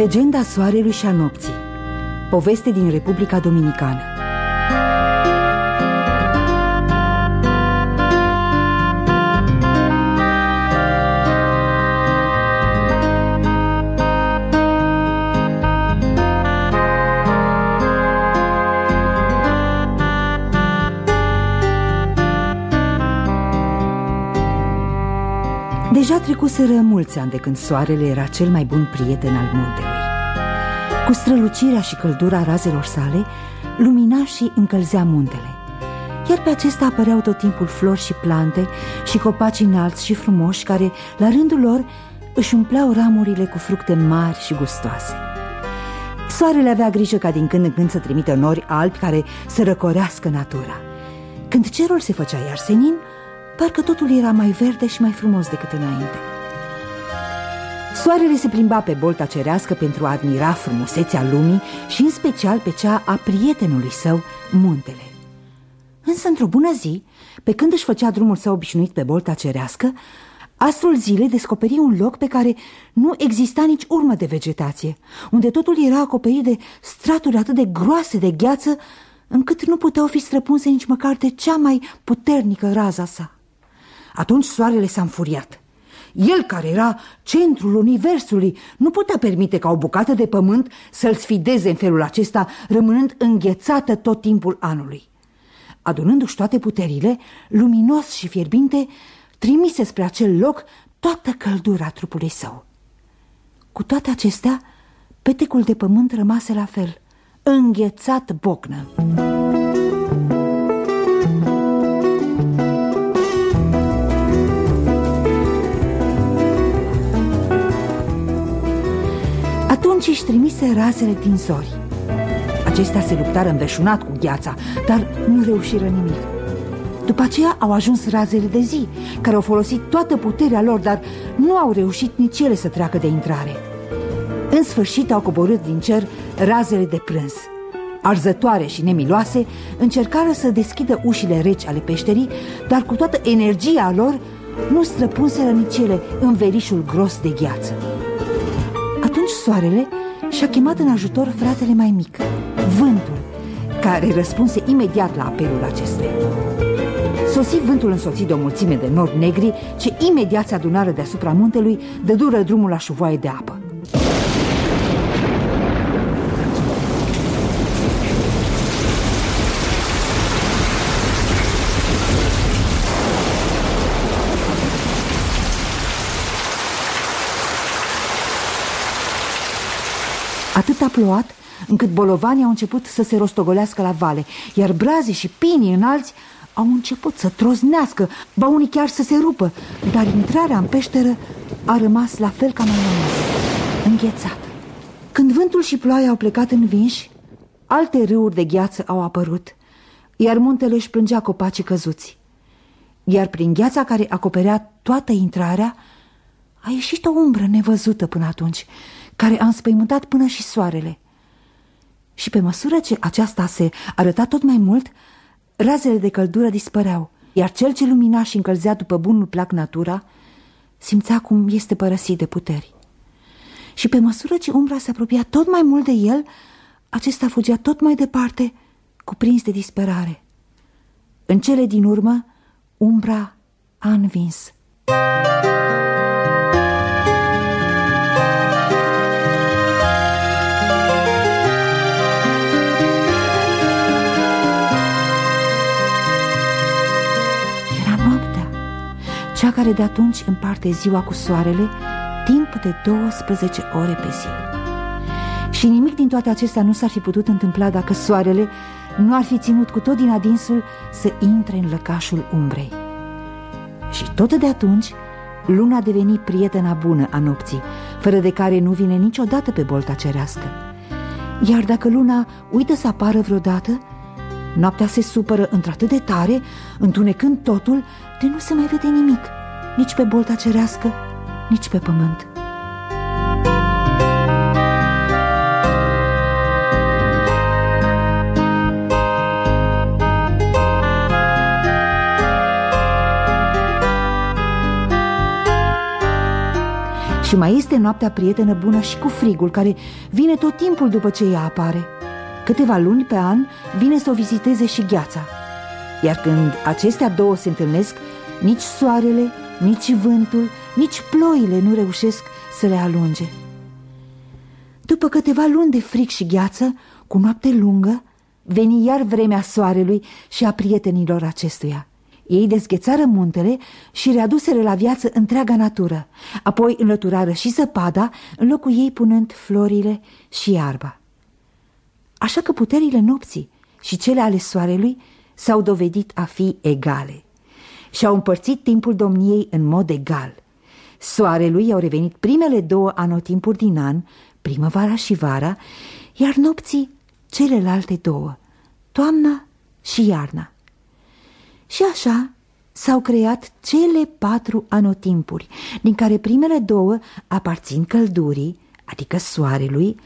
Legenda soarelui și a nopții. Poveste din Republica Dominicană Deja trecuseră mulți ani de când soarele era cel mai bun prieten al muntelui. Cu strălucirea și căldura razelor sale, lumina și încălzea muntele. Iar pe acesta apăreau tot timpul flori și plante și copaci înalți și frumoși care, la rândul lor, își umpleau ramurile cu fructe mari și gustoase. Soarele avea grijă ca din când în când să trimită nori albi care să răcorească natura. Când cerul se făcea iar senin, Parcă totul era mai verde și mai frumos decât înainte Soarele se plimba pe bolta cerească pentru a admira frumusețea lumii și în special pe cea a prietenului său, muntele Însă într-o bună zi, pe când își făcea drumul său obișnuit pe bolta cerească Astrul zilei descoperi un loc pe care nu exista nici urmă de vegetație Unde totul era acoperit de straturi atât de groase de gheață încât nu puteau fi străpunse nici măcar de cea mai puternică raza sa. Atunci soarele s-a înfuriat. El, care era centrul universului, nu putea permite ca o bucată de pământ să-l sfideze în felul acesta, rămânând înghețată tot timpul anului. Adunându-și toate puterile, luminos și fierbinte, trimise spre acel loc toată căldura trupului său. Cu toate acestea, petecul de pământ rămase la fel, înghețat bocnă. Atunci își trimise razele din zori. Acestea se luptară înveșunat cu gheața Dar nu reușiră nimic. După aceea au ajuns razele de zi Care au folosit toată puterea lor Dar nu au reușit nici ele să treacă de intrare. În sfârșit au coborât din cer razele de prânz. Arzătoare și nemiloase Încercară să deschidă ușile reci ale peșterii Dar cu toată energia lor Nu străpunseră nici ele în verișul gros de gheață soarele și-a chemat în ajutor fratele mai mic, vântul, care răspunse imediat la apelul acestuia. Sosi vântul însoțit de o mulțime de nori negri ce imediat se adunară deasupra muntelui, de dură drumul la șuvoaie de apă. Atât a plouat încât bolovanii au început să se rostogolească la vale, iar brazii și pinii înalți au început să troznească, ba unii chiar să se rupă, dar intrarea în peșteră a rămas la fel ca mai înghețată. Când vântul și ploaia au plecat în vinși, alte râuri de gheață au apărut, iar muntele își plângea copacii căzuți. Iar prin gheața care acoperea toată intrarea, a ieșit o umbră nevăzută până atunci, care a înspăimântat până și soarele. Și pe măsură ce aceasta se arăta tot mai mult, razele de căldură dispăreau, iar cel ce lumina și încălzea după bunul plac natura, simțea cum este părăsit de puteri. Și pe măsură ce umbra se apropia tot mai mult de el, acesta fugea tot mai departe, cuprins de disperare. În cele din urmă, umbra a învins. cea care de atunci împarte ziua cu soarele timp de 12 ore pe zi. Și nimic din toate acestea nu s-ar fi putut întâmpla dacă soarele nu ar fi ținut cu tot din adinsul să intre în lăcașul umbrei. Și tot de atunci, luna a devenit prietena bună a nopții, fără de care nu vine niciodată pe bolta cerească. Iar dacă luna uită să apară vreodată, noaptea se supără într-atât de tare, întunecând totul, de nu se mai vede nimic – nici pe bolta cerească, nici pe pământ. Și mai este noaptea prietenă bună și cu frigul, care vine tot timpul după ce ea apare. Câteva luni pe an vine să o viziteze și gheața. Iar când acestea două se întâlnesc, nici soarele, nici vântul, nici ploile nu reușesc să le alunge. După câteva luni de fric și gheață, cu noapte lungă, veni iar vremea soarelui și a prietenilor acestuia. Ei dezghețară muntele și readuseră la viață întreaga natură, apoi înlăturară și zăpada, în locul ei punând florile și iarba. Așa că puterile nopții și cele ale soarelui s-au dovedit a fi egale și-au împărțit timpul domniei în mod egal. Soarelui i-au revenit primele două anotimpuri din an, primăvara și vara, iar nopții celelalte două, toamna și iarna. Și așa s-au creat cele patru anotimpuri, din care primele două aparțin căldurii, adică soarelui,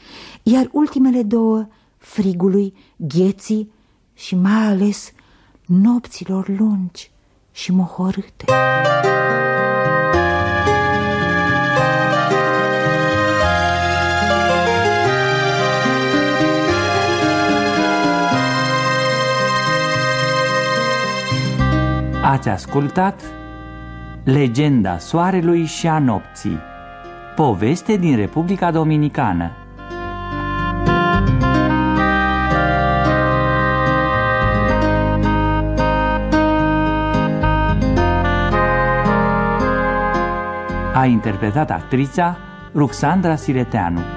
iar ultimele două frigului, gheții și mai ales nopților lungi și mohorâte. Ați ascultat Legenda Soarelui și a Nopții Poveste din Republica Dominicană A interpretat actrița Ruxandra Sireteanu